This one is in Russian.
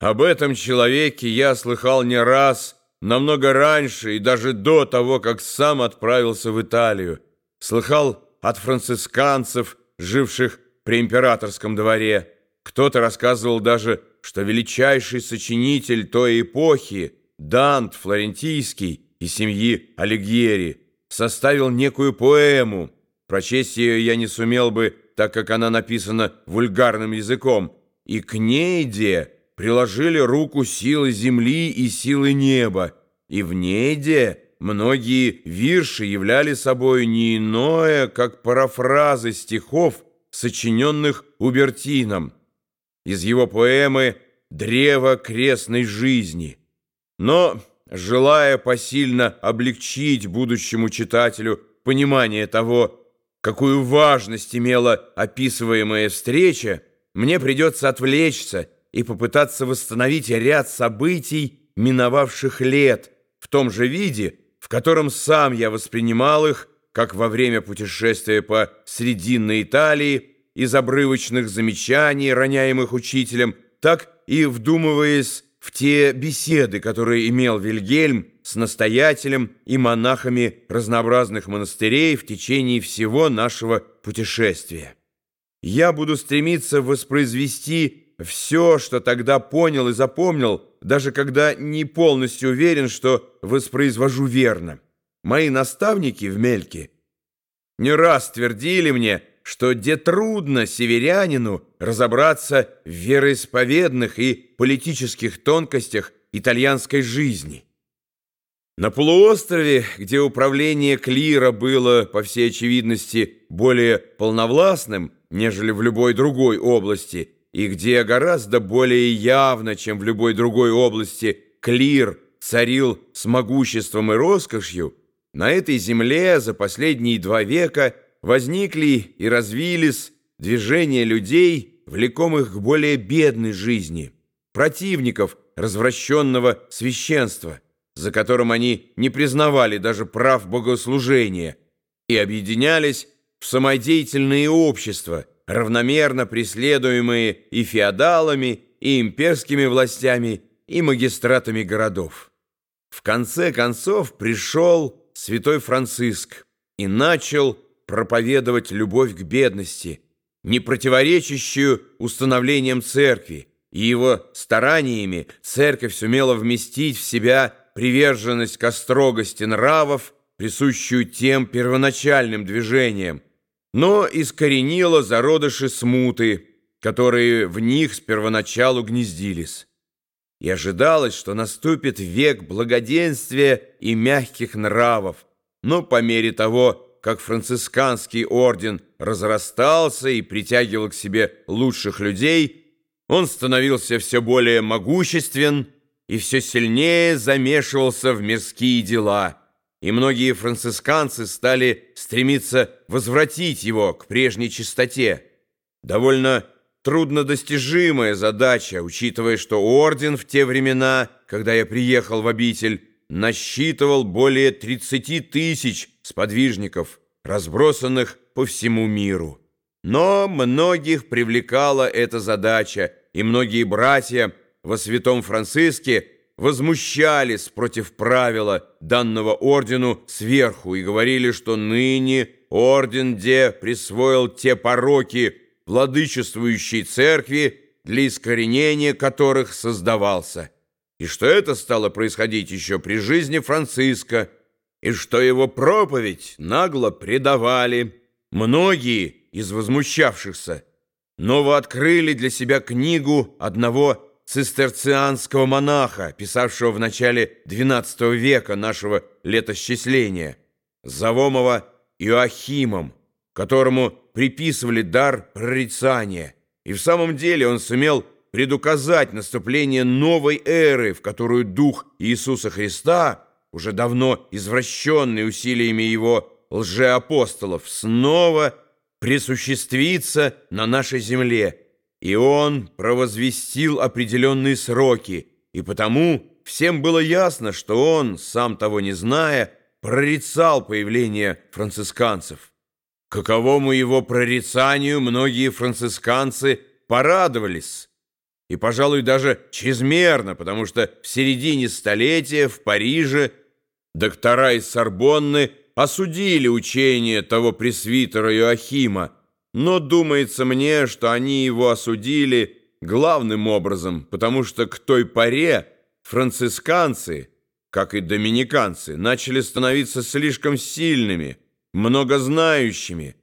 Об этом человеке я слыхал не раз, намного раньше и даже до того, как сам отправился в Италию. Слыхал от францисканцев, живших при императорском дворе. Кто-то рассказывал даже, что величайший сочинитель той эпохи, Дант Флорентийский из семьи Алигьери, составил некую поэму. Прочесть ее я не сумел бы, так как она написана вульгарным языком, и к ней, де, приложили руку силы земли и силы неба, и в нейде многие вирши являли собой не иное, как парафразы стихов, сочиненных Убертином из его поэмы «Древо крестной жизни». Но, желая посильно облегчить будущему читателю понимание того, какую важность имела описываемая встреча, мне придется отвлечься и попытаться восстановить ряд событий миновавших лет в том же виде, в котором сам я воспринимал их, как во время путешествия по Срединной Италии, из обрывочных замечаний, роняемых учителем, так и вдумываясь в те беседы, которые имел Вильгельм с настоятелем и монахами разнообразных монастырей в течение всего нашего путешествия. Я буду стремиться воспроизвести все, что тогда понял и запомнил, даже когда не полностью уверен, что воспроизвожу верно. Мои наставники в Мельке не раз твердили мне, что где трудно северянину разобраться в вероисповедных и политических тонкостях итальянской жизни. На полуострове, где управление клира было, по всей очевидности, более полновластным, нежели в любой другой области, и где гораздо более явно, чем в любой другой области, клир царил с могуществом и роскошью, на этой земле за последние два века возникли и развились движения людей, влекомых к более бедной жизни, противников развращенного священства – за которым они не признавали даже прав богослужения, и объединялись в самодеятельные общества, равномерно преследуемые и феодалами, и имперскими властями, и магистратами городов. В конце концов пришел святой Франциск и начал проповедовать любовь к бедности, не противоречащую установлениям церкви, и его стараниями церковь сумела вместить в себя приверженность к строгости нравов, присущую тем первоначальным движениям, но искоренила зародыши смуты, которые в них с первоначалу гнездились. И ожидалось, что наступит век благоденствия и мягких нравов, но по мере того, как францисканский орден разрастался и притягивал к себе лучших людей, он становился все более могуществен, и все сильнее замешивался в мирские дела, и многие францисканцы стали стремиться возвратить его к прежней чистоте. Довольно труднодостижимая задача, учитывая, что орден в те времена, когда я приехал в обитель, насчитывал более 30 тысяч сподвижников, разбросанных по всему миру. Но многих привлекала эта задача, и многие братья – во святом Франциске возмущались против правила данного ордену сверху и говорили, что ныне орден Де присвоил те пороки владычествующей церкви, для искоренения которых создавался, и что это стало происходить еще при жизни Франциска, и что его проповедь нагло предавали. Многие из возмущавшихся новооткрыли для себя книгу одного цистерцианского монаха, писавшего в начале XII века нашего летосчисления, Завомова Иоахимом, которому приписывали дар прорицания, и в самом деле он сумел предуказать наступление новой эры, в которую дух Иисуса Христа, уже давно извращенный усилиями его лжеапостолов, снова присуществится на нашей земле – и он провозвестил определенные сроки, и потому всем было ясно, что он, сам того не зная, прорицал появление францисканцев. Каковому его прорицанию многие францисканцы порадовались, и, пожалуй, даже чрезмерно, потому что в середине столетия в Париже доктора из Сорбонны осудили учение того пресвитера Иоахима, но думается мне, что они его осудили главным образом, потому что к той поре францисканцы, как и доминиканцы, начали становиться слишком сильными, многознающими,